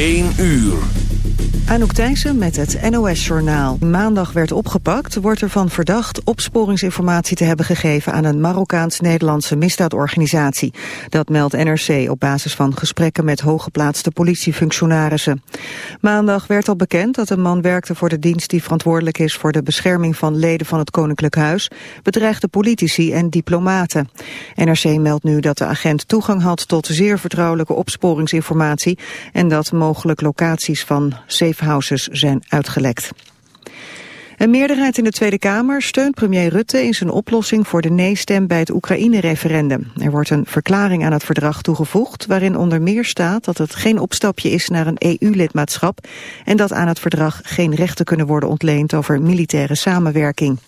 1 uur. Anouk Thijssen met het NOS-journaal. Maandag werd opgepakt, wordt ervan verdacht opsporingsinformatie te hebben gegeven aan een Marokkaans-Nederlandse misdaadorganisatie. Dat meldt NRC op basis van gesprekken met hooggeplaatste politiefunctionarissen. Maandag werd al bekend dat een man werkte voor de dienst die verantwoordelijk is voor de bescherming van leden van het Koninklijk Huis, bedreigde politici en diplomaten. NRC meldt nu dat de agent toegang had tot zeer vertrouwelijke opsporingsinformatie en dat mogelijk locaties van safe houses zijn uitgelekt. Een meerderheid in de Tweede Kamer steunt premier Rutte in zijn oplossing voor de nee-stem bij het Oekraïne-referendum. Er wordt een verklaring aan het verdrag toegevoegd waarin onder meer staat dat het geen opstapje is naar een EU-lidmaatschap en dat aan het verdrag geen rechten kunnen worden ontleend over militaire samenwerking.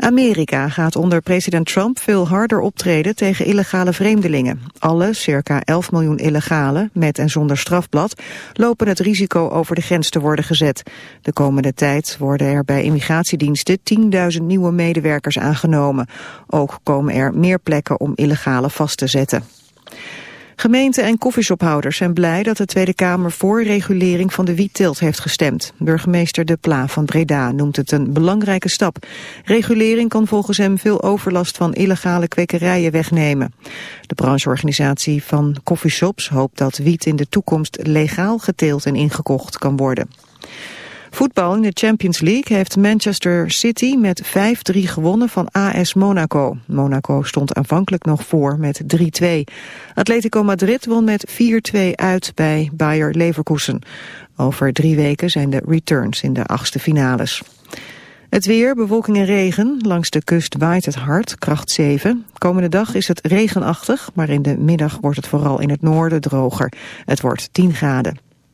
Amerika gaat onder president Trump veel harder optreden tegen illegale vreemdelingen. Alle, circa 11 miljoen illegalen, met en zonder strafblad, lopen het risico over de grens te worden gezet. De komende tijd worden er bij immigratiediensten 10.000 nieuwe medewerkers aangenomen. Ook komen er meer plekken om illegale vast te zetten. Gemeenten en koffieshophouders zijn blij dat de Tweede Kamer voor regulering van de wietteelt heeft gestemd. Burgemeester De Pla van Breda noemt het een belangrijke stap. Regulering kan volgens hem veel overlast van illegale kwekerijen wegnemen. De brancheorganisatie van koffieshops hoopt dat wiet in de toekomst legaal geteeld en ingekocht kan worden. Voetbal in de Champions League heeft Manchester City met 5-3 gewonnen van AS Monaco. Monaco stond aanvankelijk nog voor met 3-2. Atletico Madrid won met 4-2 uit bij Bayer Leverkusen. Over drie weken zijn de returns in de achtste finales. Het weer, bewolking en regen. Langs de kust waait het hard, kracht 7. Komende dag is het regenachtig, maar in de middag wordt het vooral in het noorden droger. Het wordt 10 graden.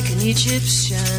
Like an Egyptian.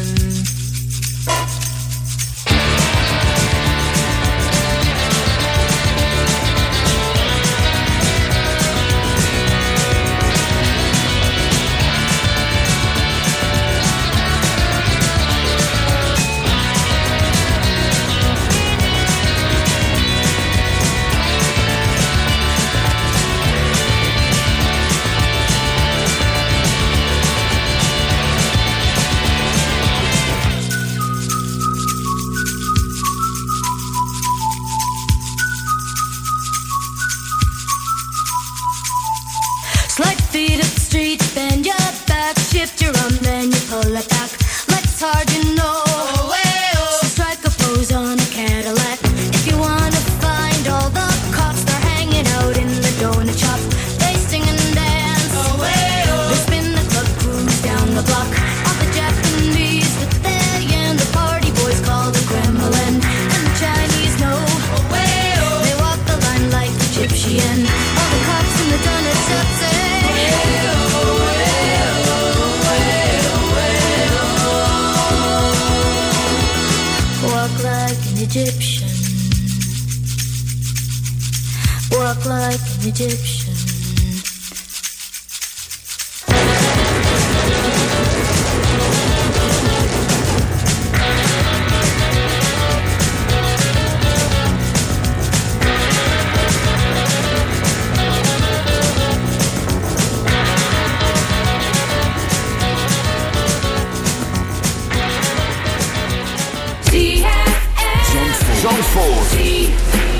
Zandvoort.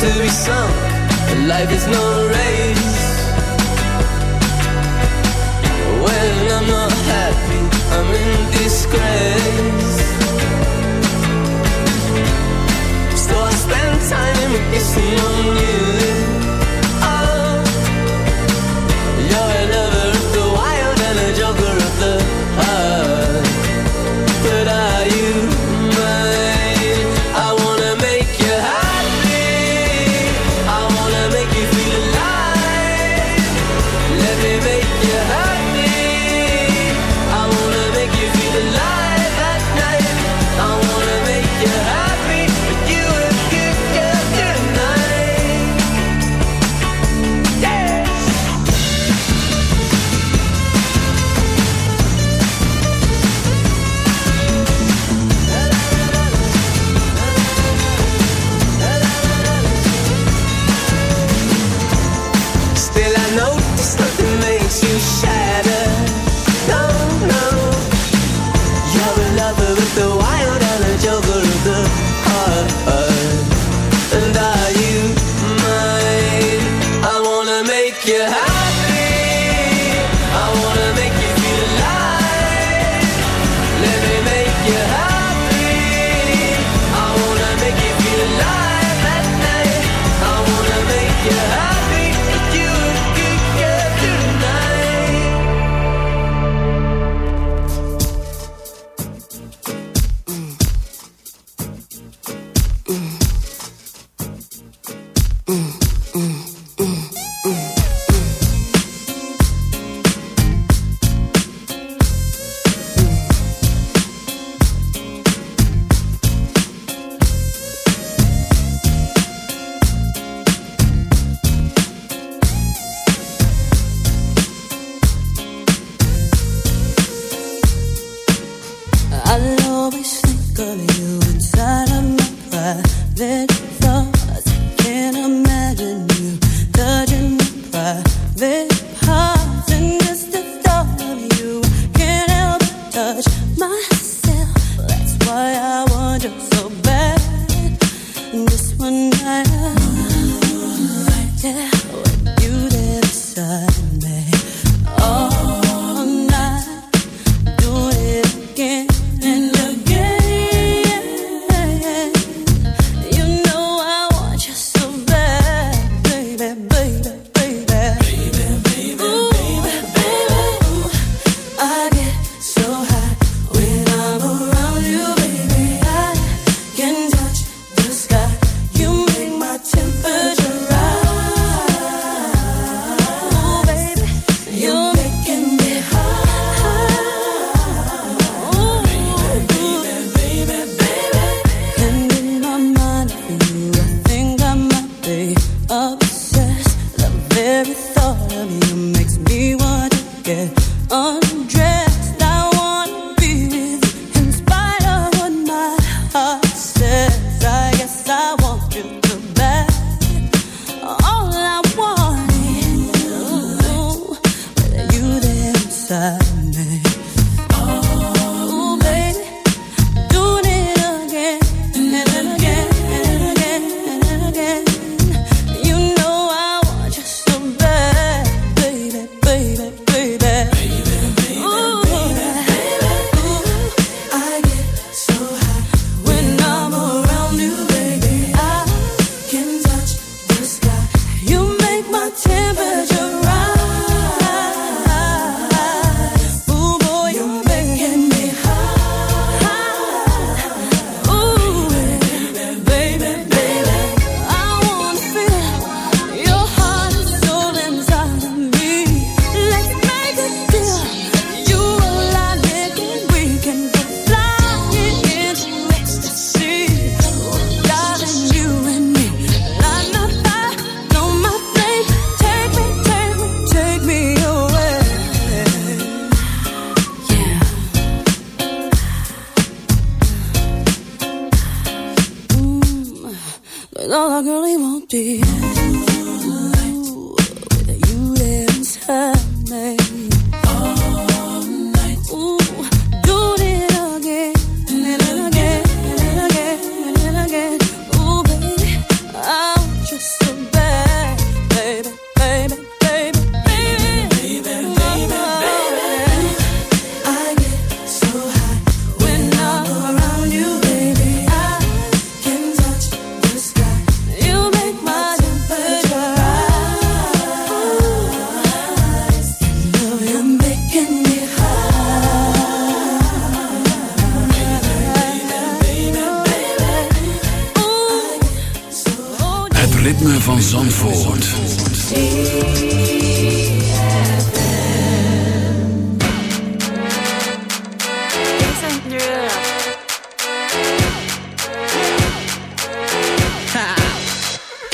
to be sung, and life is no race. When I'm not happy, I'm in disgrace. So I spend time kissing on you.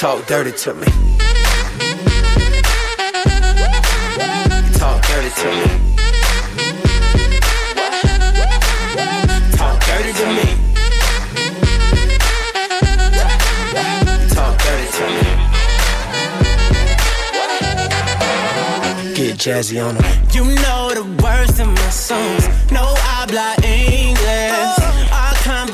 talk dirty to me. Talk dirty to me. Talk dirty to me. Talk dirty to me. Get jazzy on 'em. You know the words in my songs. No habla English.